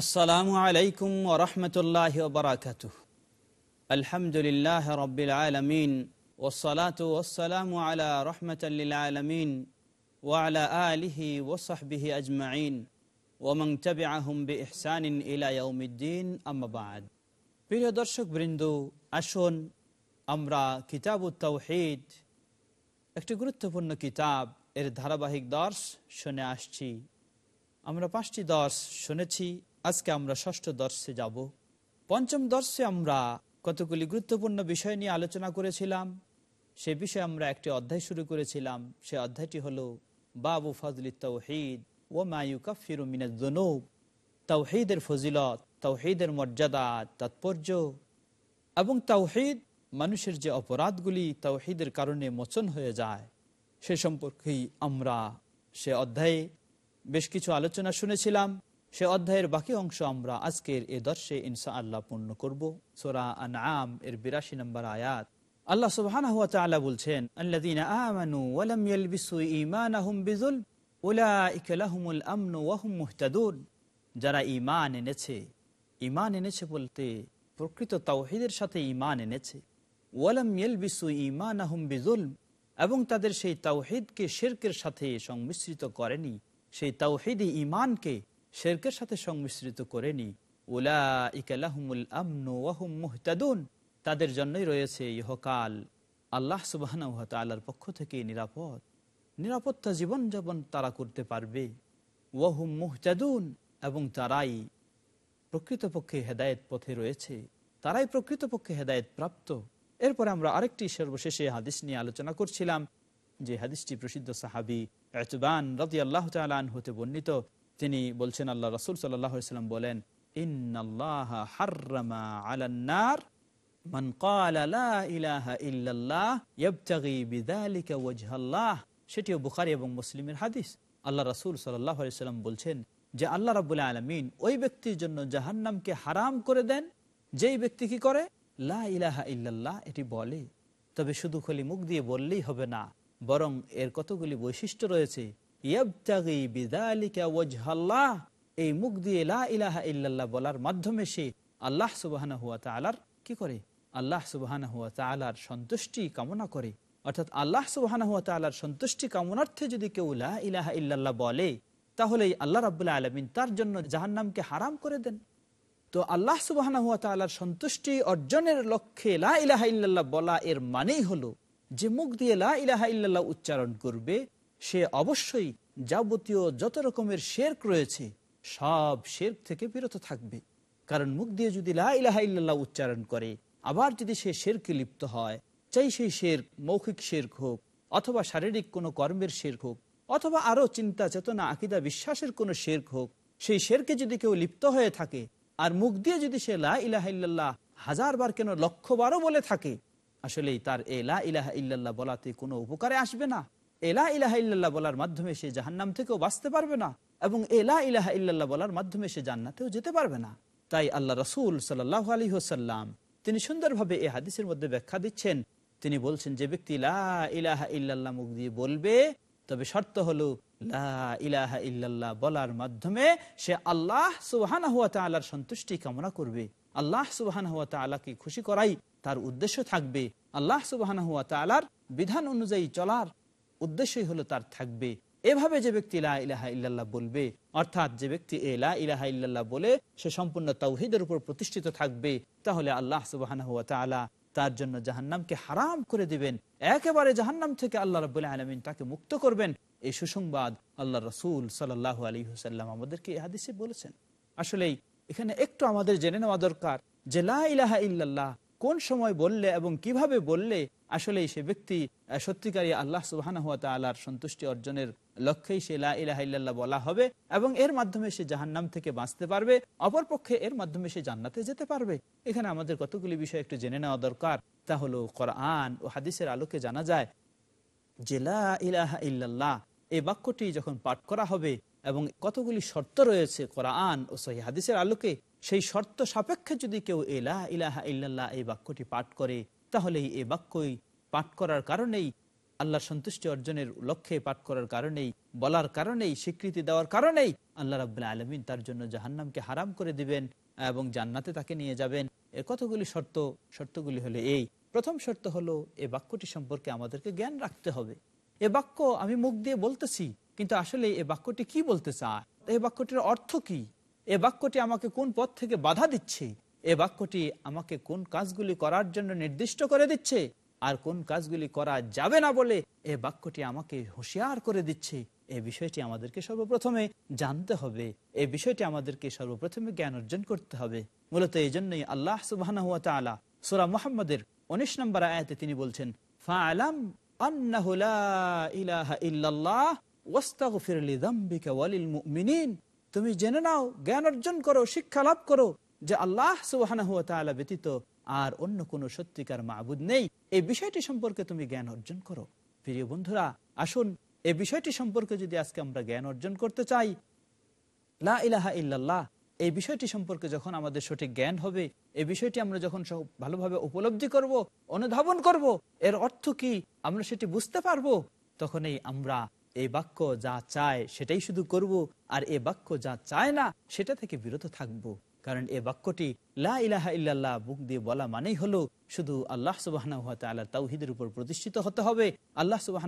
আসসালামু আলাইকুম ওরহমতুল্লাহ বারাকাত আলহামদুলিল্লাহ রবিল আলমিন ওসলাত ওসালামু আলা রহমতাল্লিল আলমিন ওয়ালা আলিহি ওসাহবিহি আজমাইন ওমং তবে আহম বে ইহসানিন ইলা ইয়াউমিদ্দিন আম্মাবাদ প্রিয় দর্শক বৃন্দ আসুন আমরা কিতাব তৌহিদ, একটি গুরুত্বপূর্ণ কিতাব এর ধারাবাহিক দর্শ শুনে আসছি। আমরা পাঁচটি দর্শ শুনেছি। আজকে আমরা ষষ্ঠ দর্শে যাব। পঞ্চম দর্শে আমরা কতগুলি গুরুত্বপূর্ণ বিষয় নিয়ে আলোচনা করেছিলাম। সে বিষয়ে আমরা একটি অধ্যায় শুরু করেছিলাম। সে অধ্যায়টি হলো, বাবু ফজলি তৌহিদ ও মায়ুকা মায়ুকাফির মিনাজনৌব তৌহিদের ফজিলত, তৌহিদের মর্যাদা, তাৎপর্য এবং তাওহিদ মানুষের যে অপরাধগুলি তাওহিদের কারণে মোচন হয়ে যায়, সে সম্পর্কেই আমরা সে অধ্যায়ে বেশ কিছু আলোচনা শুনেছিলাম। সে অধ্যায়ের বাকি অংশ আমরা আজকের এ দর্শে ইনসা আল্লাহ পূর্ণ করব। সোরা আনআম এর বিরাশি নম্বর আয়াত। আল্লাহ তাআলা বলছেন, আল্লাযীনা যারা ঈমান এনেছে ঈমান এনেছে বলতে প্রকৃত তাওহীদের সাথে ঈমান এনেছে। এবং তাদের সেই তাওহিদকে শেরকের সাথে সংমিশ্রিত করেনি। সেই তাওহিদি ইমানকে শেরকের সাথে সংমিশ্রিত করেনি উলা ইকালাহুমুল মুহতাদুন। তাদের জন্যই রয়েছে ইহকাল আল্লাহ সুবাহ আল্লাহর পক্ষ থেকে নিরাপদ। নিরাপত্তা জীবনযাপন তারা করতে পারবে। ওয়াহুম মুহতাদুন এবং তারাই প্রকৃতপক্ষে হেদায়েত পথে রয়েছে। তারাই প্রকৃতপক্ষে হেদায়েত প্রাপ্ত। এরপরে আমরা আরেকটি সর্বশেষে হাদিস নিয়ে আলোচনা করছিলাম, যে হাদিসটি প্রসিদ্ধ সাহাবি এতবান রাজি আল্লাহ তালান হতে বর্ণিত। তিনি বলছেন, আল্লাহ রসুল সাল্লাম বলেন মান ক্বালা লা ইলাহা ইল্লাল্লাহ সেটিও বুখারী এবং মুসলিমের হাদিস। আল্লাহ রাসূল সাল্লাল্লাহু আলাইহি সাল্লাম বলছেন যে, আল্লাহ রাব্বুল আলামিন ওই ব্যক্তির জন্য জাহান্নামকে হারাম করে দেন, যেই ব্যক্তি কি করে? লা ইলাহা ইল্লাল্লাহ, এটি বলে। তবে শুধু খালি মুখ দিয়ে বললেই হবে না, বরং এর কতগুলি বৈশিষ্ট্য রয়েছে এই মুখ দিয়ে ইলাহা ইল্লাল্লাহ বলার মাধ্যমে সে আল্লাহ সুবহানাহু ওয়া তাআলার কি করে? আল্লাহ সুবহানাহু ওয়া তাআলার সন্তুষ্টি কামনা করে। অর্থাৎ আল্লাহ সুবহানাহু ওয়া তাআলার সন্তুষ্টি কামনার্থে যদি কেউ লা ইলাহা ইল্লাল্লাহ বলে তাহলে আল্লাহ রাব্বুল আলামিন তার জন্য জাহান্নামকে হারাম করে দেন। তো আল্লাহ সুবহানাহু ওয়া তাআলার সন্তুষ্টি অর্জনের লক্ষ্যে লা ইলাহা ইল্লাল্লাহ বলা এর মানেই হলো, যে মুখ দিয়ে লা ইলাহা ইল্লাল্লাহ উচ্চারণ করবে সে অবশ্যই যাবতীয় যত রকমের শেরক রয়েছে, সব শেরক থেকে বিরত থাকবে। কারণ মুখ দিয়ে যদি লা ইলাহা উচ্চারণ করে, আবার যদি সে শেরকে লিপ্ত হয়, চাই সেই শের মৌখিক শেরক হোক, অথবা শারীরিক কোনো কর্মের শেরক হোক, অথবা আরও চিন্তা, চেতনা, আকিদা, বিশ্বাসের কোনো শেরক হোক, সেই শেরকে যদি কেউ লিপ্ত হয়ে থাকে, আর মুখ দিয়ে যদি সে লা ইলাহা ইল্লাল্লাহ হাজার বার কেন লক্ষ বারও বলে থাকে, আসলেই তার এ লা ইলাহা ইল্লাল্লাহ বলাতে কোনো উপকারে আসবে না। এলা ইলাহা ইল্লাল্লাহ বলার মাধ্যমে সে জাহান্নাম থেকেও বাঁচতে পারবে না এবং এলা ইলাহা ইল্লাল্লাহ বলার মাধ্যমে সে জান্নাতেও যেতে পারবে না। তাই আল্লাহ রসুল সাল্লাহ আলী হোসাল্লাম তিনি সুন্দরভাবে এই হাদিসের মধ্যে ব্যাখ্যা দিচ্ছেন। তিনি বলছেন, যে ব্যক্তি লা ইলাহা ইল্লাল্লাহ মুখ দিয়ে বলবে, তবে শর্ত হলো লা ইলাহা ইল্লাল্লাহ বলার মাধ্যমে সে আল্লাহ সুবাহানা হুয়া তালার সন্তুষ্টি কামনা করবে। আল্লাহ সুবাহানা হুয়া তালাকে খুশি করাই তার উদ্দেশ্য থাকবে। আল্লাহ সুবাহানা হুয়া তালার বিধান অনুযায়ী চলার উদ্দেশ্যই হলো তার থাকবে। এভাবে যে ব্যক্তি লা ইলাহা ইল্লাল্লাহ বলবে, অর্থাৎ যে ব্যক্তি এ লা ইলাহা ইল্লাল্লাহ বলে সে সম্পূর্ণ তাওহিদের উপর প্রতিষ্ঠিত থাকবে, তাহলে আল্লাহ তালা তার জন্য জাহান্নামকে হারাম করে দিবেন। একেবারে জাহান্নাম থেকে আল্লাহ রবাহ আলমিন তাকে মুক্ত করবেন। এই সুসংবাদ আল্লাহ রসুল সাল্লাহ আলী হুসাল্লাম আমাদেরকে এই হাদিসে বলেছেন। আসলেই এখানে একটু আমাদের জেনে নেওয়া দরকার যে লা ইলাহা ইল্লাল্লাহ কোন সময় বললে এবং কীভাবে বললে আসলে সে ব্যক্তি সত্যিকারী আল্লাহ সুবাহানা হাত আল্লাহর সন্তুষ্টি অর্জনের লক্ষ্যেই সে লা ইল্লাল্লাহ বলা হবে এবং এর মাধ্যমে সে জাহান্নাম থেকে বাঁচতে পারবে অপরপক্ষে এর মাধ্যমে সে জান্নাতে যেতে পারবে। এখানে আমাদের কতগুলি বিষয় একটু জেনে নেওয়া দরকার। তা হলো কোরআন ও হাদিসের আলোকে জানা যায় যে লা ইলাহা ইল্লাল্লাহ, এই বাক্যটি যখন পাঠ করা হবে এবং কতগুলি শর্ত রয়েছে কোরআন ও সহি হাদিসের আলোকে, সেই শর্ত সাপেক্ষে যদি কেউ এলা ইলাহা ইল্লাল্লাহ এই বাক্যটি পাঠ করে তাহলে এই বাক্যই পাঠ করার কারণেই, আল্লাহর সন্তুষ্টি অর্জনের লক্ষ্যে পাঠ করার কারণেই, বলার কারণেই, স্বীকৃতি দেওয়ার কারণেই আল্লাহ রাবুল্লাহ আলমিন তার জন্য জাহান্নামকে হারাম করে দিবেন এবং জান্নাতে তাকে নিয়ে যাবেন। এর কতগুলি শর্ত, শর্তগুলি হলো এই। প্রথম শর্ত হলো এই বাক্যটি সম্পর্কে আমাদেরকে জ্ঞান রাখতে হবে। এ বাক্য আমি মুখ দিয়ে বলতেছি কিন্তু আসলে এ বাক্যটি কি বলতে চায়? এই বাক্যটির অর্থ কি? এ বাক্যটি আমাকে কোন পথ থেকে বাধা দিচ্ছে? এ বাক্যটি আমাকে কোন কাজগুলি করার জন্য নির্দিষ্ট করে দিচ্ছে? আর কোন কাজগুলি করা যাবে না বলে এ বাক্যটি আমাকে হুঁশিয়ার করে দিচ্ছে? এই বিষয়টি আমাদেরকে সর্বপ্রথমে জানতে হবে। এই বিষয়টি আমাদেরকে সর্বপ্রথমে জ্ঞান অর্জন করতে হবে। মূলত এই জন্যই আল্লাহ সুবাহ সুরা মোহাম্মদের উনিশ নম্বর আয়াতে তিনি বলছেন ইলাহা ইল্লাল্লাহ তুমি জেনে নাও, জ্ঞান অর্জন করো, শিক্ষা লাভ করো যে আল্লাহ তাআলা ব্যতীত আর অন্য কোনো সত্যিকার মাবুদ নেই। এই বিষয়টি সম্পর্কে তুমি জ্ঞান অর্জন করো। প্রিয় বন্ধুরা, আসুন, এই বিষয়টি সম্পর্কে যদি আজকে আমরা জ্ঞান অর্জন করতে চাই, লা ইলাহা ইল্লাল্লাহ, এই বিষয়টি সম্পর্কে যখন আমাদের সঠিক জ্ঞান হবে, এই বিষয়টি আমরা যখন সব ভালোভাবে উপলব্ধি করব, অনুধাবন করব, এর অর্থ কি, আমরা সেটি বুঝতে পারব, তখনই আমরা এই বাক্য যা চায় সেটাই শুধু করব, আর এ বাক্য যা চায় না, সেটা থেকে বিরত থাকব। কারণ এ বাক্যটি লা ইলাহা ইল্লাল্লাহ বুক দিয়ে বলা মানেই হলো, শুধু আল্লাহ সুবাহ তাউহিদের উপর প্রতিষ্ঠিত হতে হবে। আল্লাহ সুবাহ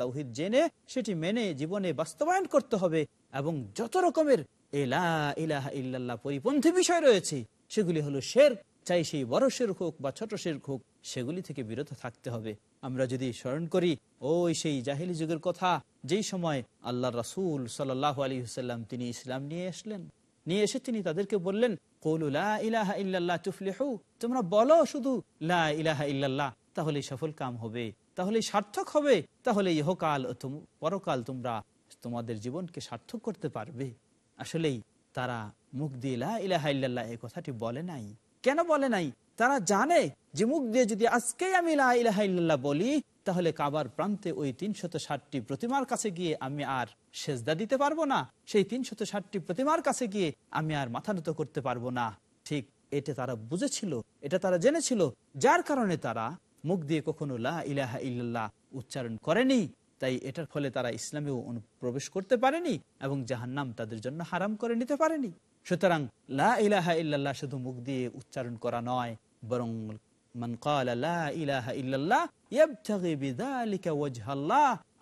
তাউহিদ জেনে সেটি মেনে জীবনে বাস্তবায়ন করতে হবে, এবং যত রকমের এলা ইলাহা ইল্লাল্লাহ পরিপন্থী বিষয় রয়েছে, সেগুলি হলো শের চাই সেই বড় শের হোক বা ছোট শের হোক, সেগুলি থেকে বিরত থাকতে হবে। আমরা যদি স্মরণ করি, ওই সেই জাহিলি যুগের কথা, যেই সময় আল্লাহ রাসুল সাল্লাহ আলী হুসাল্লাম তিনি ইসলাম নিয়ে আসলেন। নিয়ে এসে তিনি তাদেরকে বললেন তোমরা বলো শুধু তাহলে সফল কাম হবে তাহলে সার্থক হবে তাহলে ইহকাল পরকাল তোমরা তোমাদের জীবনকে সার্থক করতে পারবে। আসলেই তারা মুখ দিয়ে লা ইলাহা এই কথাটি বলে নাই। কেন বলে নাই? তারা জানে যে মুখ দিয়ে যদি আজকেই আমি লা বলি, তাহলে কাবার প্রান্তে ওই তিনশত ষাটটি প্রতিমার কাছে গিয়ে আমি আর সেজদা দিতে পারব না। সেই তিনশত ষাটটি প্রতিমার কাছে গিয়ে আমি আর মাথা নত করতে পারব না। ঠিক এটা তারা বুঝেছিল, এটা তারা জেনেছিল। যার কারণে তারা মুখ দিয়ে কখনো লা ইলাহা ইল্লাল্লাহ উচ্চারণ করেনি। তাই এটার ফলে তারা ইসলামেও অনুপ্রবেশ করতে পারেনি এবং জাহান্নাম তাদের জন্য হারাম করে নিতে পারেনি। সুতরাং, লা ইলাহা শুধু মুখ দিয়ে উচ্চারণ করা নয়, বরং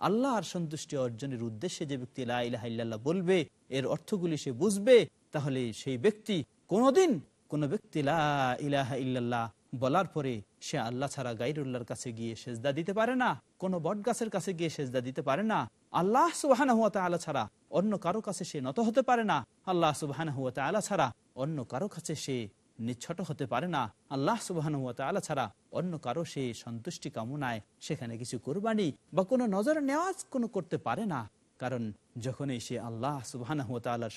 আল্লাহর সন্তুষ্টি অর্জনের উদ্দেশ্যে যে ব্যক্তি লা বলবে, এর অর্থগুলি সে বুঝবে, তাহলে সেই ব্যক্তি কোনদিন কোন ব্যক্তি লা ইলাহা ইল্লাল্লাহ বলার পরে সে আল্লাহ ছাড়া গাইরুল্লাহর কাছে গিয়ে সেজদা দিতে পারে না, কোন বট গাছের কাছে গিয়ে সেজদা দিতে পারে না। আল্লাহ সুবাহান হুয়া তাআলা ছাড়া অন্য কারও কাছে সে নত হতে পারে না। আল্লাহ সুবাহান হুয়া তাআলা ছাড়া অন্য কারও কাছে সে নিচ্ছট হতে পারে না। আল্লাহ সুবাহান হুয়া তাআলা ছাড়া অন্য কারও সে সন্তুষ্টি কামনায় সেখানে কিছু কোরবানি বা কোনো নজর নেওয়াজ কোনো করতে পারে না। কারণ যখনই সে আল্লাহ সুবহান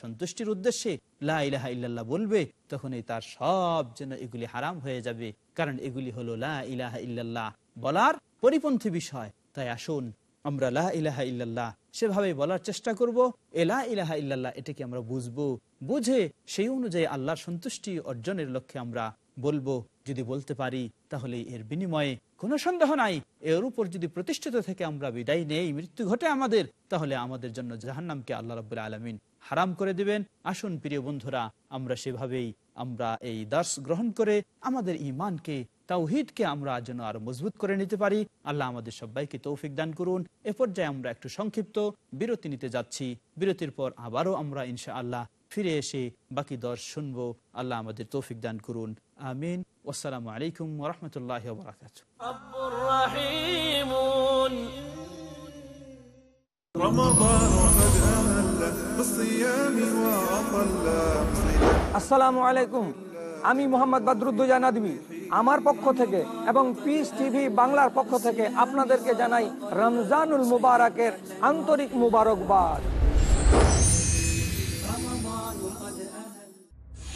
সন্তুষ্টির উদ্দেশ্যে লা ইলাহা ইল্লাল্লাহ বলবে, তখনই তার সব যেন এগুলি হারাম হয়ে যাবে। কারণ এগুলি হলো লা ইলাহা ইল্লাল্লাহ বলার পরিপন্থী বিষয়। তাই আসুন, আমরা লা ইলাহা ইল্লাল্লাহ সেভাবে বলার চেষ্টা করব। এ লা ইলাহা ইল্লাল্লাহ এটাকে আমরা বুঝব। বুঝে সেই অনুযায়ী আল্লাহর সন্তুষ্টি অর্জনের লক্ষ্যে আমরা বলব। যদি বলতে পারি, তাহলে এর বিনিময়ে কোনো সন্দেহ নাই। এর উপর যদি প্রতিষ্ঠিত থেকে আমরা বিদায় নেই, মৃত্যু ঘটে আমাদের, তাহলে আমাদের জন্য জাহান্নামকে আল্লাহ রাবুল আলমিন হারাম করে দিবেন। আসুন প্রিয় বন্ধুরা, আমরা সেভাবেই আমরা এই দাস গ্রহণ করে আমাদের ইমানকে তাওহিদকে আমরা যেন আরও মজবুত করে নিতে পারি। আল্লাহ আমাদের সবাইকে তৌফিক দান করুন। এ পর্যায়ে আমরা একটু সংক্ষিপ্ত বিরতি নিতে যাচ্ছি। বিরতির পর আবারও আমরা ইনশা আল্লাহ ফিরে এসে বাকি দশ শুনব। আল্লাহ আমাদের তৌফিক দান করুন। আমিন। আসসালামু আলাইকুম রহমতুল্লাহ বারাকাত আসসালামু আলাইকুম। আমি মোহাম্মদ বাদরুদ্দোজা নাদবি। আমার পক্ষ থেকে এবং পিস টিভি বাংলার পক্ষ থেকে আপনাদেরকে জানাই রমজানুল মুবারকের আন্তরিক মুবারকবাদ।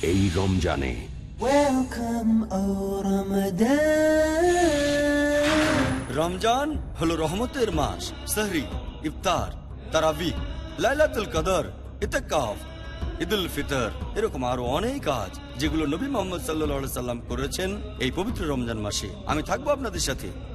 এই রমজানে। রমজান হলো রহমতের মাস সাহরি ইফতার তারাবি লাইলাতুল কদর ইতেকাফ ঈদুল ফিতর এরকম আরও অনেক কাজ যেগুলো নবী মোহাম্মদ সাল্লা সাল্লাম করেছেন এই পবিত্র রমজান মাসে। আমি থাকব আপনাদের সাথে।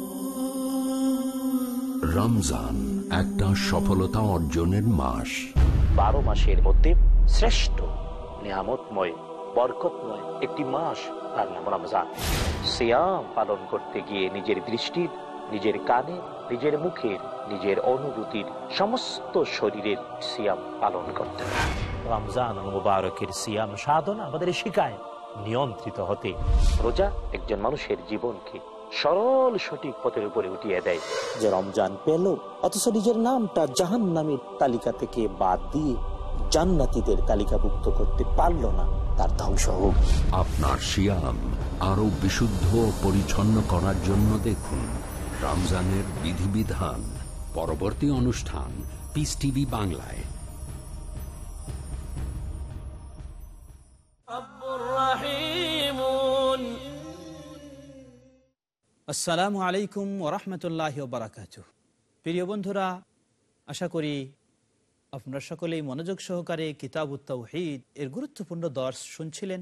রমজান একটা সফলতা অর্জনের মাস। বারো মাসের মধ্যে শ্রেষ্ঠ নিয়ামতময় বরকতময় একটি মাস তার নাম রমজান। সিয়াম পালন করতে গিয়ে নিজের দৃষ্টির নিজের কানে নিজের মুখের নিজের অনুভূতির সমস্ত শরীরের সিয়াম পালন করতে রমজান মুবারকের সিয়াম সাধনা আমাদের শেখায় নিয়ন্ত্রিত হতে। রোজা একজন মানুষের জীবনকে সরল সঠিক পথের উপরে উঠিয়ে দেয়। যে রমজান পেল অথচ নিজের নামটা জাহান নামের তালিকা থেকে বাদ দিয়ে জান্নাতীদের তালিকাভুক্ত করতে পারল না তার ধ্বংস হোক। আপনার শিয়াম আরও বিশুদ্ধ পরিচ্ছন্ন করার জন্য দেখুন রমজানের বিধিবিধান পরবর্তী অনুষ্ঠান পিস টিভি বাংলায়। আসসালামু আলাইকুম ওরহমতুল্লাহ বারাকাত প্রিয় বন্ধুরা, আশা করি আপনারা সকলেই মনোযোগ সহকারে কিতাব উত্তাউহিদ এর গুরুত্বপূর্ণ দর্শ শুনছিলেন।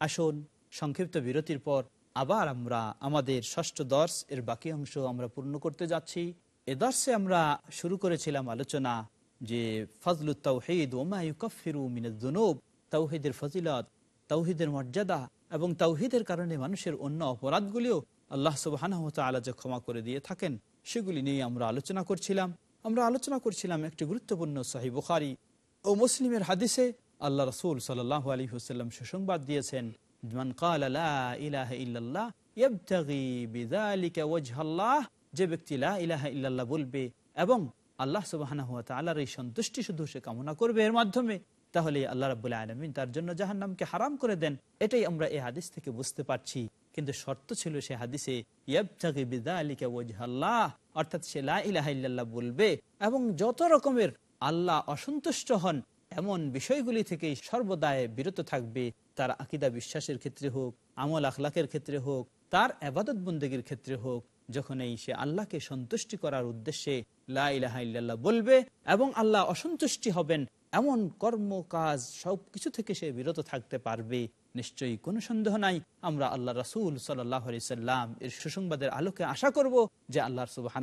আসুন, সংক্ষিপ্ত বিরতির পর আবার আমরা আমাদের ষষ্ঠ দর্শ এর বাকি অংশ আমরা পূর্ণ করতে যাচ্ছি। এ দর্শে আমরা শুরু করেছিলাম আলোচনা যে ফজলুত তাওহিদ ওমা ইউকফিরু মিনাদ্দুনুব তাওহিদের ফজিলত, তাওহিদের মর্যাদা এবং তাওহিদের কারণে মানুষের অন্য অপরাধগুলিও আল্লাহ সুবাহ যে ক্ষমা করে দিয়ে থাকেন, সেগুলি নিয়ে আমরা আলোচনা করছিলাম। আমরা আলোচনা করছিলাম একটি গুরুত্বপূর্ণ সাহি বুখারি ও মুসলিমের হাদিসে আল্লাহ রসুল সাল্লাহ আলী হুসাল্লাম সুসংবাদ দিয়েছেন যে ব্যক্তি বলবে এবং আল্লাহ সুবহানাহু এই সন্তুষ্টি শুধু সে কামনা করবে এর মাধ্যমে, তাহলে আল্লাহ রাব্বুল তার জন্য জাহান্নামকে হারাম করে দেন। এটাই আমরা এই হাদিস থেকে বুঝতে পারছি। কিন্তু শর্ত ছিল সে হাদিসে অর্থাৎ সে লা ইলাহা ইল্লাল্লাহ বলবে। এবং যত রকমের আল্লাহ অসন্তুষ্ট হন, এমন বিষয়গুলি থেকে সর্বদায় বিরত থাকবে। তার আকিদা বিশ্বাসের ক্ষেত্রে হোক, আমল আখলাকের ক্ষেত্রে হোক, তার আবাদত বন্দীগীর ক্ষেত্রে হোক যখন এই সে আল্লাহকে সন্তুষ্টি করার উদ্দেশ্যে লা ইলাহা বলবে এবং আল্লাহ অসন্তুষ্টি হবেন, এমন কর্ম কাজ সব কিছু থেকে সে বিরত থাকতে পারবে। নিশ্চয়ই কোনো সন্দেহ নাই। আমরা আল্লাহ রাসুল সাল্লাহ এর সুসংবাদের আলোকে আশা করব যে আল্লাহ সুবাহ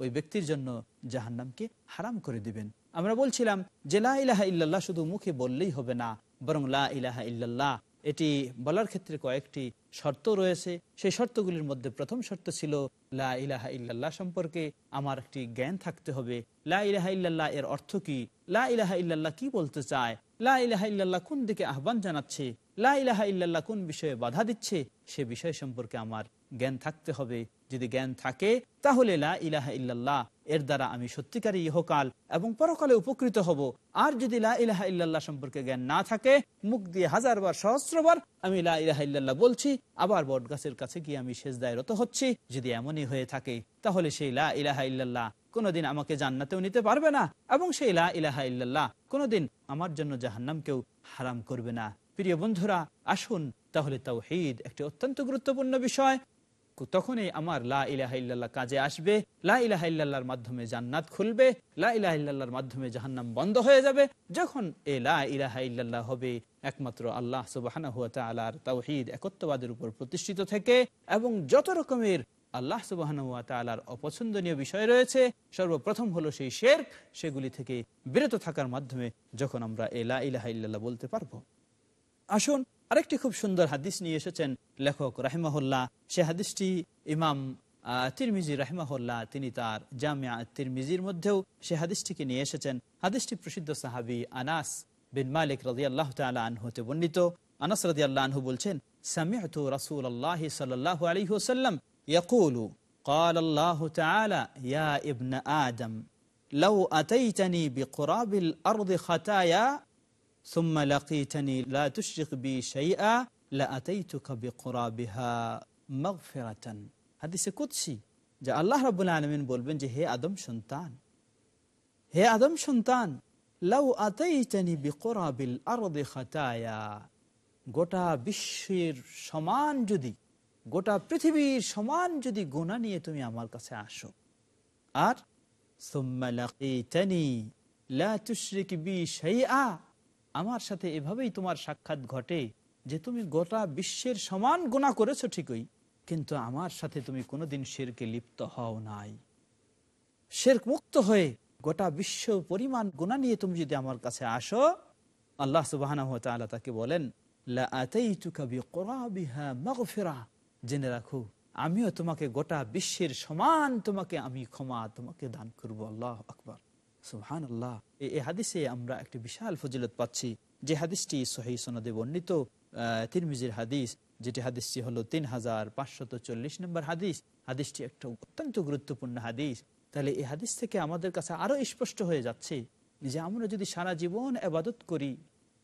ওই ব্যক্তির জন্য জাহান্নামকে হারাম করে দিবেন। আমরা বলছিলাম যে লা ইলাহা ইল্লাল্লাহ শুধু মুখে বললেই হবে না, বরং লা ইলাহা ইল্লাল্লাহ এটি বলার ক্ষেত্রে কয়েকটি শর্ত রয়েছে। সেই শর্তগুলির মধ্যে প্রথম শর্ত ছিল, লা ইলাহা ইল্লাল্লাহ সম্পর্কে আমার একটি জ্ঞান থাকতে হবে। লা ইলাহা ইল্লাল্লাহ এর অর্থ কি? লা ইলাহা ইল্লাল্লাহ কি বলতে চায়? কোন দিকে আহ্বান জানাচ্ছে? কোন বিষয়ে বাধা দিচ্ছে? সে বিষয় সম্পর্কে আমার জ্ঞান থাকতে হবে। যদি জ্ঞান থাকে, তাহলে এর দ্বারা আমি সত্যিকারী ইহকাল এবং পরকালে উপকৃত হব। আর যদি লা ইলাহা সম্পর্কে জ্ঞান না থাকে, মুখ দিয়ে হাজারবার, সহস্রবার আমি লা ইলাহা ইল্লাল্লাহ বলছি, আবার বট গাছের কাছে গিয়ে আমি শেষ দায়রত হচ্ছি। যদি এমনই হয়ে থাকে, তাহলে সেই লা ইলাহা ইল্লাল্লাহ কোনোদিন আমাকে জান্নাতেও নিতে পারবে না এবং সেই লা ইলাহা ইল্লাল্লাহ কোনোদিন আমার জন্য জাহান্নামকেও হারাম করবে না। প্রিয় বন্ধুরা, আসুন তাহলে তাওহীদ একটি অত্যন্ত গুরুত্বপূর্ণ বিষয়। তখনই আমার লা ইলাহা ইল্লাল্লাহ কাজে আসবে, লা ইলাহা ইল্লাল্লাহর মাধ্যমে জান্নাত খুলবে, লা ইলাহা ইল্লাল্লাহর মাধ্যমে জাহান্নাম বন্ধ হয়ে যাবে। যখন এ লা ইলাহা ইল্লাল্লাহ হবে, একমাত্র আল্লাহ ওয়া তাআলার তাওহীদ একত্ববাদের উপর প্রতিষ্ঠিত থেকে এবং যত রকমের আল্লাহ সুবহানাহু ওয়া তাআলার অপছন্দনীয় বিষয় রয়েছে। সর্বপ্রথম হলো সেই শের সেগুলি থেকে বিরত থাকার মাধ্যমে যখন আমরা এ লা ইলাহা ইল্লাল্লাহ বলতে পারব। আসুন আরেকটি খুব সুন্দর হাদিস নিয়ে এসেছেন লেখক রাহিমাহুল্লাহ। সে হাদিসটি ইমাম তিরমিজি রাহিমাহুল্লাহ, তিনি তার জামিয়া তিরমিজির মধ্যেও সে হাদিসটিকে নিয়ে এসেছেন। হাদিসটি প্রসিদ্ধ সাহাবি আনাস বিন মালিক রাজি আল্লাহ তালা আনহুতে বর্ণিত। আনাস রাজি আল্লাহ বলছেন, সামিআতু রাসূল আল্লাহ সাল্লাল্লাহু আলাইহি ওয়াসাল্লাম ইয়াকুলু قال الله تعالى يا ابن آدم لو أتيتني بقراب الأرض خطايا ثم لقيتني لا تشرك بي شيئا لأتيتك بقرابها مغفرة হাদিসে কুৎসি যে আল্লাহ রাব্বুল আলামিন বলবেন যে হে আদম সন্তান হে আদম সন্তান লাউ আতাইতানি বিকরাবিল আরদি খাতায়া গোটা বিশ্বের সমান যদি গোটা পৃথিবীর সমান যদি গোনা নিয়ে তুমি আমার কাছে আসো আর আমার সাথে এভাবেই তোমার সাক্ষাৎ ঘটে যে তুমি গোটা বিশ্বের সমান গোনা করেছ ঠিকই, কিন্তু আমার সাথে তুমি কোনোদিন শেরকে লিপ্ত হও নাই শেরক মুক্ত হয়ে গোটা বিশ্ব পরিমাণ গোনা নিয়ে তুমি যদি আমার কাছে আসো, আল্লাহ সুবাহ তাকে বলেন, "লা আতাইতুকা বিকরাবিহা মাগফিরা।" জেনে রাখো, আমিও তোমাকে গোটা বিশ্বের সমান তোমাকে আমি ক্ষমা তোমাকে দান করব, আল্লাহ আকবর। সুহান আল্লাহ এই হাদিসে আমরা একটি বিশাল ফজিলত পাচ্ছি। যে হাদিসটি সহি সনদে বর্ণিত তিরমিজির হাদিস, যেটি হাদিসটি হলো তিন হাজার পাঁচশত চল্লিশ নম্বর হাদিস। হাদিসটি একটা অত্যন্ত গুরুত্বপূর্ণ হাদিস। তাহলে এই হাদিস থেকে আমাদের কাছে আরও স্পষ্ট হয়ে যাচ্ছে যে আমরা যদি সারা জীবন আবাদত করি,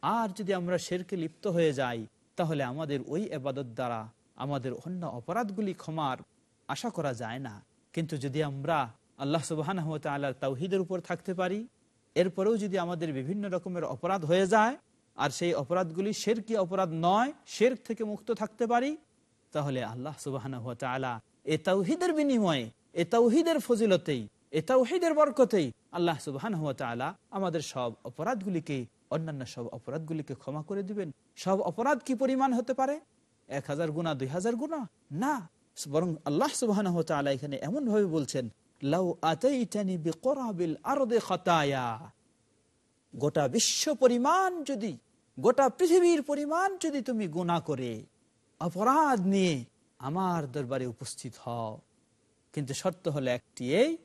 আর যদি আমরা শেরকে লিপ্ত হয়ে যাই, তাহলে আমাদের ওই আবাদত দ্বারা আমাদের অন্য অপরাধগুলি ক্ষমার আশা করা যায় না। কিন্তু যদি আমরা আল্লাহ সুবাহ তাওহিদের উপর থাকতে পারি, এরপরেও যদি আমাদের বিভিন্ন রকমের অপরাধ হয়ে যায়, আর সেই অপরাধগুলি শের কি অপরাধ নয় শের থেকে মুক্ত থাকতে পারি, তাহলে আল্লাহ সুবাহ এ তাওহিদের বিনিময়ে, এ তাওহিদের ফজিলতেই, এ তাওহিদের বরকতেই আল্লাহ সুবাহ আমাদের সব অপরাধগুলিকে, অন্যান্য সব অপরাধগুলিকে ক্ষমা করে দিবেন। সব অপরাধ কি পরিমাণ হতে পারে? এক হাজার গুণা, দুই হাজার গুণা? না। বরং আল্লাহ সুবাহ এখানে এমন ভাবে বলছেন, লাউ আতাইতানি বিকরাবিল আরদে গোটা বিশ্ব পরিমাণ যদি, গোটা পৃথিবীর পরিমাণ যদি তুমি গুণা করে, অপরাধ নিয়ে আমার দরবারে উপস্থিত হও। কিন্তু শর্ত হলো একটি এই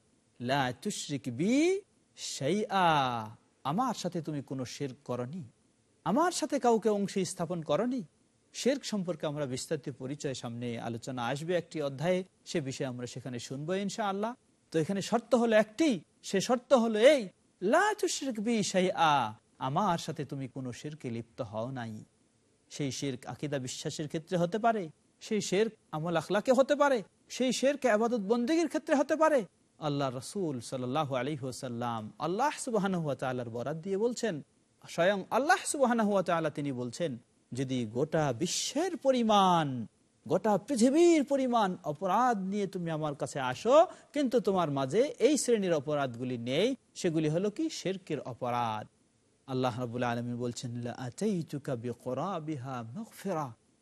তুশরিক বি শাইআ। আমার সাথে তুমি কোনো শের করনি। আমার সাথে কাউকে অংশী স্থাপন করনি। শেরক সম্পর্কে আমরা বিস্তারিত পরিচয় সামনে আলোচনা আসবে একটি অধ্যায়ে। সে বিষয়ে আমরা সেখানে শুনব ইনশা আল্লাহ তো এখানে শর্ত হলো একটি। সে শর্ত হলো এই আমার সাথে তুমি কোনো শেরকে লিপ্ত হও নাই। সেই শেরক আকিদা বিশ্বাসের ক্ষেত্রে হতে পারে। সেই শের আমল আখলাকে হতে পারে। সেই শেরকে আবাদত বন্দীগীর ক্ষেত্রে হতে পারে। আল্লাহ রসুল সাল্লাহ আলী সাল্লাম আল্লাহ সুবাহ বরাদ দিয়ে বলছেন, স্বয়ং আল্লাহ সুবাহ তিনি বলছেন যদি গোটা বিশ্বের পরিমাণ, গোটা পৃথিবীর পরিমাণ অপরাধ নিয়ে তুমি আমার কাছে আসো, কিন্তু তোমার মাঝে এই শ্রেণির অপরাধগুলি নেই, সেগুলি হলো কি? শেরকের অপরাধ। আল্লাহ রাবুল আলমী বলছেন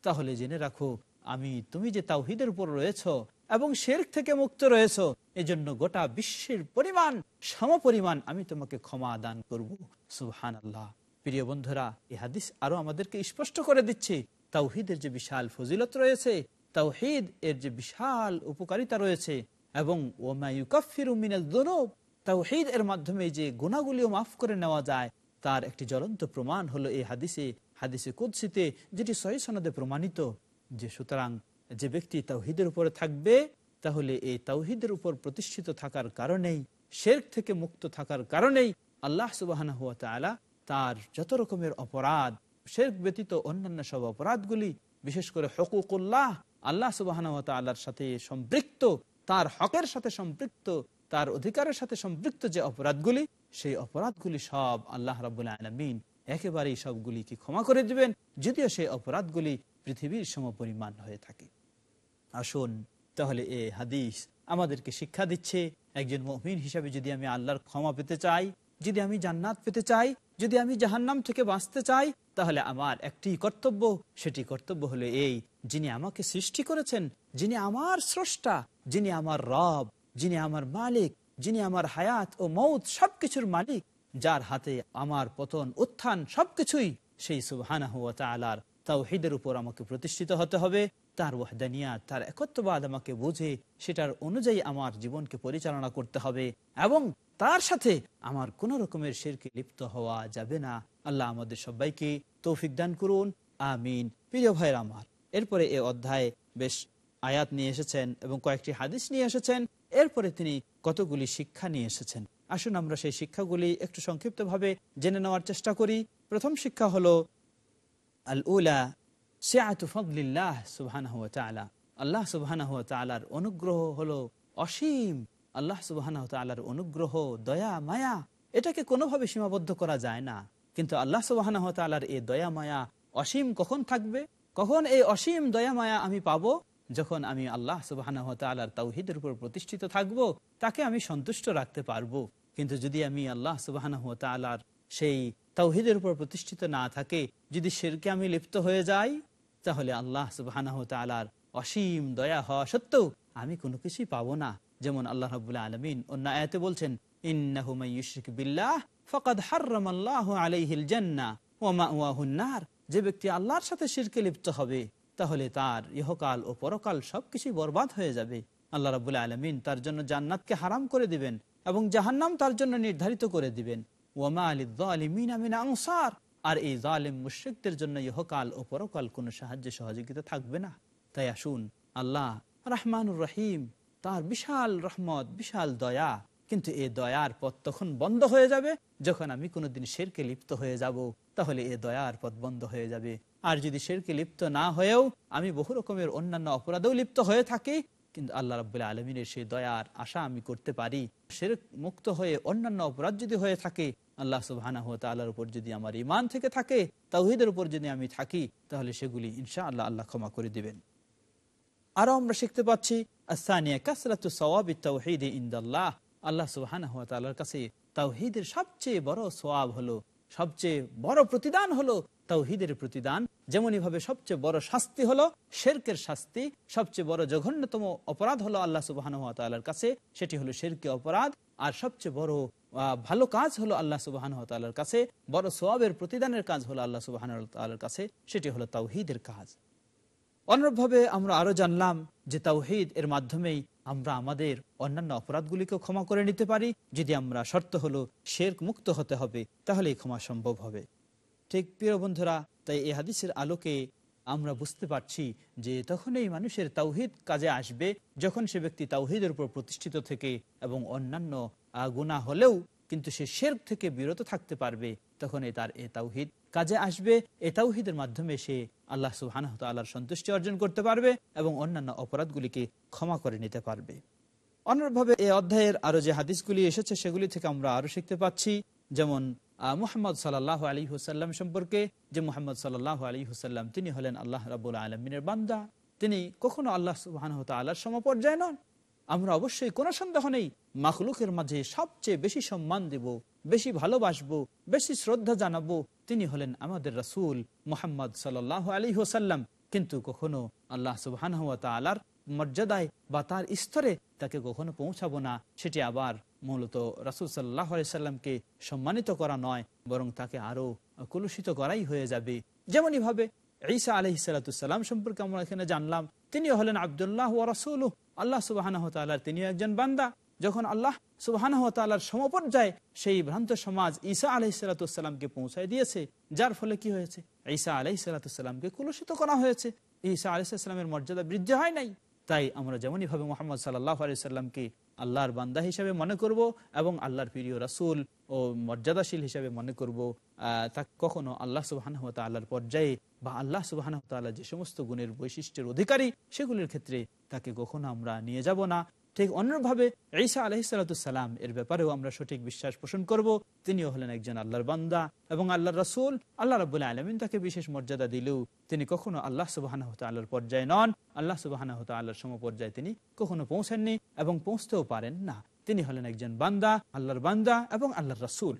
তাহলে জেনে রাখো, আমি, তুমি যে তাওহিদের উপর রয়েছ এবং শের থেকে মুক্ত রয়েছ, এজন্য গোটা বিশ্বের পরিমাণ সম পরিমাণ আমি তোমাকে ক্ষমা দান করব। সুহান আল্লাহ প্রিয় বন্ধুরা, এ হাদিস আরও আমাদেরকে স্পষ্ট করে দিচ্ছে। তাওহিদের যে বিশাল ফজিলত রয়েছে, তাওহিদ এর যে বিশাল উপকারিতা রয়েছে, এবং তাওহিদ এর মাধ্যমে যে গুণাগুলিও মাফ করে নেওয়া যায়, তার একটি জ্বলন্ত প্রমাণ হলো এই হাদিসে হাদিসে কুদ্সিতে যেটি সহি সনদে প্রমাণিত, যে সুতরাং যে ব্যক্তি তাওহিদের উপরে থাকবে, তাহলে এই তাওহিদের উপর প্রতিষ্ঠিত থাকার কারণেই, শেরক থেকে মুক্ত থাকার কারণেই আল্লাহ সুবাহ তার যত রকমের অপরাধ শেরক ব্যতীত অন্যান্য সব অপরাধগুলি, বিশেষ করে হকুকুল্লাহ, আল্লাহ সুবাহ তাল্লার সাথে সম্পৃক্ত, তার হকের সাথে সম্পৃক্ত, তার অধিকারের সাথে সম্পৃক্ত যে অপরাধগুলি, সেই অপরাধগুলি সব আল্লাহ রাবুল আলমিন একেবারেই সবগুলিকে ক্ষমা করে দিবেন? যদিও সেই অপরাধগুলি পৃথিবীর সমপরিমাণ হয়ে থাকে। আসুন তাহলে এ হাদিস আমাদেরকে শিক্ষা দিচ্ছে। একজন মহিন হিসাবে যদি আমি আল্লাহর ক্ষমা পেতে চাই, যদি আমি জান্নাত পেতে চাই যদি আমি জাহান্নাম থেকে বাঁচতে চাই, তাহলে আমার একটি কর্তব্য, সেটি কর্তব্য হলো এই, যিনি আমাকে সৃষ্টি করেছেন, যিনি আমার স্রষ্টা, যিনি আমার রব, যিনি আমার মালিক, যিনি আমার হায়াত ও মৌত সবকিছুর মালিক, যার হাতে আমার পতন, উত্থান সবকিছুই, সেই সুবহানা হুয়া তালার তাওহিদের উপর আমাকে প্রতিষ্ঠিত হতে হবে। তার ওয়াহদানিয়া তার একত্ববাদ আমাকে বুঝে, সেটার অনুযায়ী আমার জীবনকে পরিচালনা করতে হবে এবং তার সাথে আমার কোন রকমের শেরকে লিপ্ত হওয়া যাবে না। আল্লাহ আমাদের সবাইকে তৌফিক দান করুন। আমিন। প্রিয় ভাইয়ের আমার, এরপরে এ অধ্যায়ে বেশ আয়াত নিয়ে এসেছেন এবং কয়েকটি হাদিস নিয়ে এসেছেন। এরপরে তিনি কতগুলি শিক্ষা নিয়ে এসেছেন। আসুন আমরা সেই শিক্ষাগুলি একটু সংক্ষিপ্তভাবে জেনে নেওয়ার চেষ্টা করি। প্রথম শিক্ষা হলো আল উলা তাআলা। আল্লাহ সুবহানাহু অনুগ্রহ হলো অসীম আল্লাহ সুবহানাহু ওয়া অনুগ্রহ, দয়া, মায়া, এটাকে কোনোভাবে সীমাবদ্ধ করা যায় না। কিন্তু আল্লাহ সুবহানাহু ওয়া এই দয়া, মায়া অসীম কখন থাকবে? কখন এই অসীম দয়া, মায়া আমি পাবো? যখন আমি আল্লাহ ওয়া তাআলার তাওহীদের উপর প্রতিষ্ঠিত থাকব, তাকে আমি সন্তুষ্ট রাখতে পারব। কিন্তু যদি আমি আল্লাহ সুবহানাহু ওয়া সেই তাওহীদের উপর প্রতিষ্ঠিত না থাকে, যদি শেরকে আমি লিপ্ত হয়ে যাই, তাহলে আল্লাহ সুবহানাহ তালার অসীম দয়া হওয়া সত্ত্বেও আমি কোনো কিছুই পাবো না। যেমন আল্লাহ রাবুল্লাহ আলমিন অন্য আয়াতে বলছেন যে ব্যক্তি আল্লাহর সাথে শিরকে লিপ্ত হবে, তাহলে তার ইহকাল ও পরকাল সবকিছুই বরবাদ হয়ে যাবে। আল্লাহ রাবুল্লাহ আলমিন তার জন্য জান্নাতকে হারাম করে দিবেন এবং জাহান্নাম তার জন্য নির্ধারিত করে দিবেন। ওয়ামা আলী আলিমিন আমিন আনসার। আর এই জালেম মুশ্রিকদের জন্য ইহকাল ও পরকাল কোনো সাহায্য সহযোগিতা থাকবে না। তাই আসুন, আল্লাহ রহমানুর রহিম তার বিশাল রহমত, বিশাল দয়া। কিন্তু এই দয়ার পথ তখন বন্ধ হয়ে যাবে। যখন আমি কোনোদিন শেরকে লিপ্ত হয়ে যাব, তাহলে এ দয়ার পথ বন্ধ হয়ে যাবে। আর যদি শেরকে লিপ্ত না হয়েও, আমি বহু রকমের অন্যান্য অপরাধেও লিপ্ত হয়ে থাকি। কিন্তু আল্লাহ রাবুল্লাহ আলমিনের সেই দয়ার আশা আমি করতে পারি। সের মুক্ত হয়ে অন্যান্য অপরাধ যদি হয়ে থাকে, আল্লাহ সুবাহানা আল্লাহর উপর যদি আমার ইমান থেকে থাকে তাহিদের উপর যদি আমি থাকি, তাহলে সেগুলি ইনশা আল্লাহ আল্লাহ ক্ষমা করে দিবেন। আরও আমরা শিখতে পাচ্ছি তাওহীদের সবচেয়ে বড় সওয়াব হলো, সবচেয়ে বড় প্রতিদান হলো তাওহীদের প্রতিদান। যেমনই ভাবে সবচেয়ে বড় শাস্তি হলো শেরকের শাস্তি, সবচেয়ে বড় জঘন্যতম অপরাধ হলো আল্লাহ সুবহানাহু ওয়া কাছে, সেটি হলো শেরকে অপরাধ। আর সবচেয়ে বড় ভালো কাজ হলো আল্লাহ তাআলার কাছে, বড় সোয়াবের প্রতিদানের কাজ হলো আল্লাহ সুবহানাহু ওয়া কাছে, সেটি হলো তাওহিদের কাজ। অনুরূপভাবে আমরা আরও জানলাম যে তাওহিদ এর মাধ্যমেই আমরা আমাদের অন্যান্য অপরাধগুলিকে ক্ষমা করে নিতে পারি। যদি আমরা শর্ত হলো শের মুক্ত হতে হবে তাহলে ক্ষমা সম্ভব হবে। ঠিক প্রিয় বন্ধুরা, তাই এই হাদিসের আলোকে আমরা বুঝতে পারছি যে তখন এই মানুষের তাওহিদ কাজে আসবে যখন সে ব্যক্তি তাওহিদের উপর প্রতিষ্ঠিত থেকে এবং অন্যান্য গুনাহ হলেও কিন্তু সে শের থেকে বিরত থাকতে পারবে তখন এ তার এ তাওহিদ কাজে আসবে, এ তাওহিদের মাধ্যমে সে আল্লাহ সুবহানাহু ওয়া সন্তুষ্টি অর্জন করতে পারবে এবং অন্যান্য অপরাধগুলিকে ক্ষমা করে নিতে পারবে। অনুরূপভাবে এই অধ্যায়ের আরও যে হাদিসগুলি এসেছে, সেগুলি থেকে আমরা আরও শিখতে পাচ্ছি, যেমন মুহাম্মদ সাল্লাহ আলী হুসাল্লাম সম্পর্কে, যে মুহাম্মদ সাল্লাহ আলী হুসাল্লাম তিনি হলেন আল্লাহ রাবুল আলমিনের বান্দা। তিনি কখনো আল্লাহ সুবাহ তাল্লাহর সমপর্যায় নন। আমরা অবশ্যই কোনো সন্দেহ নেই, মাখলুকের মাঝে সবচেয়ে বেশি সম্মান দেব বেশি ভালোবাসবো, বেশি শ্রদ্ধা জানাব, তিনি হলেন আমাদের রাসূল মোহাম্মদ সাল্লাহ আলী হোসাল্লাম কিন্তু কখনো আল্লাহ সুবাহ তালার মর্যাদায় বা তার স্তরে তাকে কখনো পৌঁছাবো না। সেটি আবার মূলত রাসুল সাল্লাহ সাল্লামকে সম্মানিত করা নয়, বরং তাকে আরও কলুষিত করাই হয়ে যাবে। যেমনই ভাবে ঈসা আলহি সাল্লাম সম্পর্কে আমরা এখানে জানলাম তিনি হলেন আবদুল্লাহ ও রাসুল আল্লাহ সুবাহ তিনি একজন বান্দা। যখন আল্লাহ সুবাহ তালার সমপর্যায়ে সেই ভ্রান্ত সমাজ ঈসা আলহি সাল্লাতামকে পৌঁছায় দিয়েছে, যার ফলে কি হয়েছে? ঈসা আলহি সাল্লাতামকে কুলুষিত করা হয়েছে। ঈসা আলহিসামের মর্যাদা বৃদ্ধি হয় নাই। তাই আমরা যেমনই ভাবে মোহাম্মদ সাল্লাহ আলাইসাল্লামকে আল্লাহর বান্দা হিসাবে মনে করব এবং আল্লাহর প্রিয় রাসুল ও মর্যাদাশীল হিসাবে মনে করব তা কখনো আল্লাহ সুবাহ আল্লাহর পর্যায়ে বা আল্লাহ সুবাহ যে সমস্ত গুণের বৈশিষ্ট্যের অধিকারী, সেগুলির ক্ষেত্রে তাকে কখনো আমরা নিয়ে যাব না। ঠিক অন্যভাবে ঈসা আলহিসাল্লাম এর ব্যাপারেও আমরা সঠিক বিশ্বাস পোষণ করব। তিনিও হলেন একজন আল্লাহর বান্দা এবং আল্লাহর রাসুল। আল্লাহ রবুল্লাহ আলমিন তাকে বিশেষ মর্যাদা দিলেও তিনি কখনো আল্লাহ সুবাহ আল্লাহর পর্যায়ে নন। আল্লাহ সুবাহ আল্লাহর সমপর্যায়ে তিনি কখনো পৌঁছাননি এবং পৌঁছতেও পারেন না। তিনি হলেন একজন বান্দা, আল্লাহর বান্দা এবং আল্লাহর রাসুল।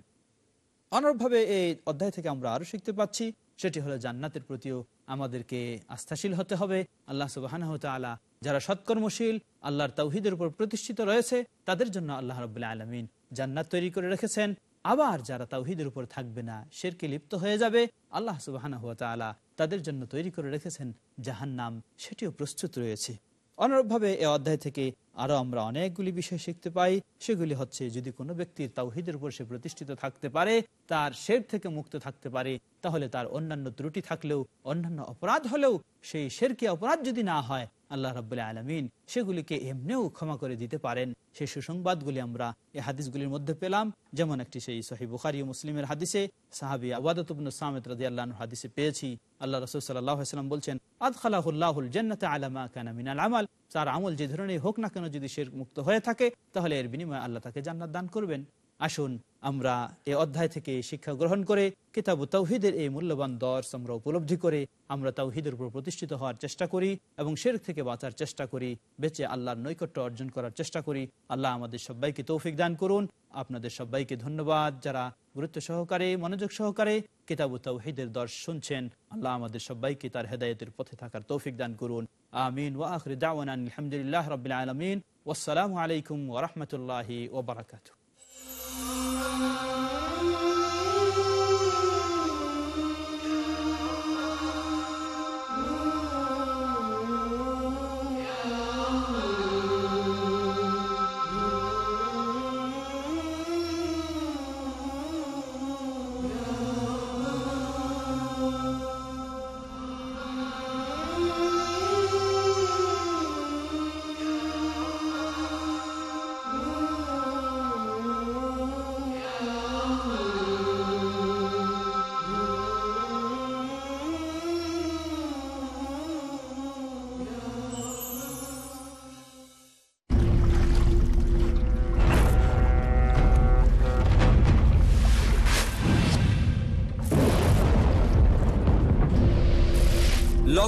অনুরূপভাবে এই অধ্যায় থেকে আমরা আরও শিখতে পাচ্ছি, সেটি হলো জান্নাতের প্রতিও আমাদেরকে আস্থাশীল হতে হবে। আল্লাহ সুবাহ তালা যারা সৎকর্মশীল, আল্লাহর তৌহিদের উপর প্রতিষ্ঠিত রয়েছে, তাদের জন্য আল্লাহ রবাহ আলমিন জান্নাত তৈরি করে রেখেছেন। আবার যারা তাওহিদের উপর থাকবে না শেরকে লিপ্ত হয়ে যাবে, আল্লাহ সুবাহ তাদের জন্য তৈরি করে রেখেছেন জাহান নাম সেটিও প্রস্তুত রয়েছে। অনুরূপভাবে এ অধ্যায় থেকে আরও আমরা অনেকগুলি বিষয় শিখতে পাই। সেগুলি হচ্ছে, যদি কোনো ব্যক্তির তাওহিদের উপর সে প্রতিষ্ঠিত থাকতে পারে, তার শের থেকে মুক্ত থাকতে পারে, তাহলে তার অন্যান্য ত্রুটি থাকলেও, অন্যান্য অপরাধ হলেও, সেই শেরকে অপরাধ যদি না হয় আল্লাহ রাবুল্লাহ আলমিন সেগুলিকে এমনিও ক্ষমা করে দিতে পারেন। সেই সুসংবাদগুলি আমরা এই হাদিসগুলির মধ্যে পেলাম, যেমন একটি সেই সহি বুখারি মুসলিমের হাদিসে সাহাবি আবাদতুবন সামেদ রাজি আল্লাহ হাদিসে পেয়েছি। আল্লাহ রসুল সাল্লাম বলছেন আদ খালাহুল্লাহুল জান্নাতে আলামা কানা মিনাল আমাল। তার আমল যে ধরনের হোক না কেন যদি সে মুক্ত হয়ে থাকে, তাহলে এর বিনিময়ে আল্লাহ তাকে জান্নাত দান করবেন। আসুন, আমরা এই অধ্যায় থেকে শিক্ষা গ্রহণ করে কিতাবু তৌহিদের এই মূল্যবান দর্শ আমরা উপলব্ধি করে আমরা তৌহিদের উপর প্রতিষ্ঠিত হওয়ার চেষ্টা করি এবং শের থেকে বাঁচার চেষ্টা করি, বেঁচে আল্লাহর নৈকট্য অর্জন করার চেষ্টা করি। আল্লাহ আমাদের সবাইকে তৌফিক দান করুন। আপনাদের সবাইকে ধন্যবাদ যারা গুরুত্ব সহকারে, মনোযোগ সহকারে কিতাব তৌহিদের দর্শ শুনছেন। আল্লাহ আমাদের সবাইকে তার হেদায়তের পথে থাকার তৌফিক দান করুন। আমিন। ওয়া আখরি দাওয়ান আলহামদুলিল্লাহ রবিল আলমিন। ওয়াসালামু আলাইকুম ওরহমতুল্লাহি ওবরাকাতু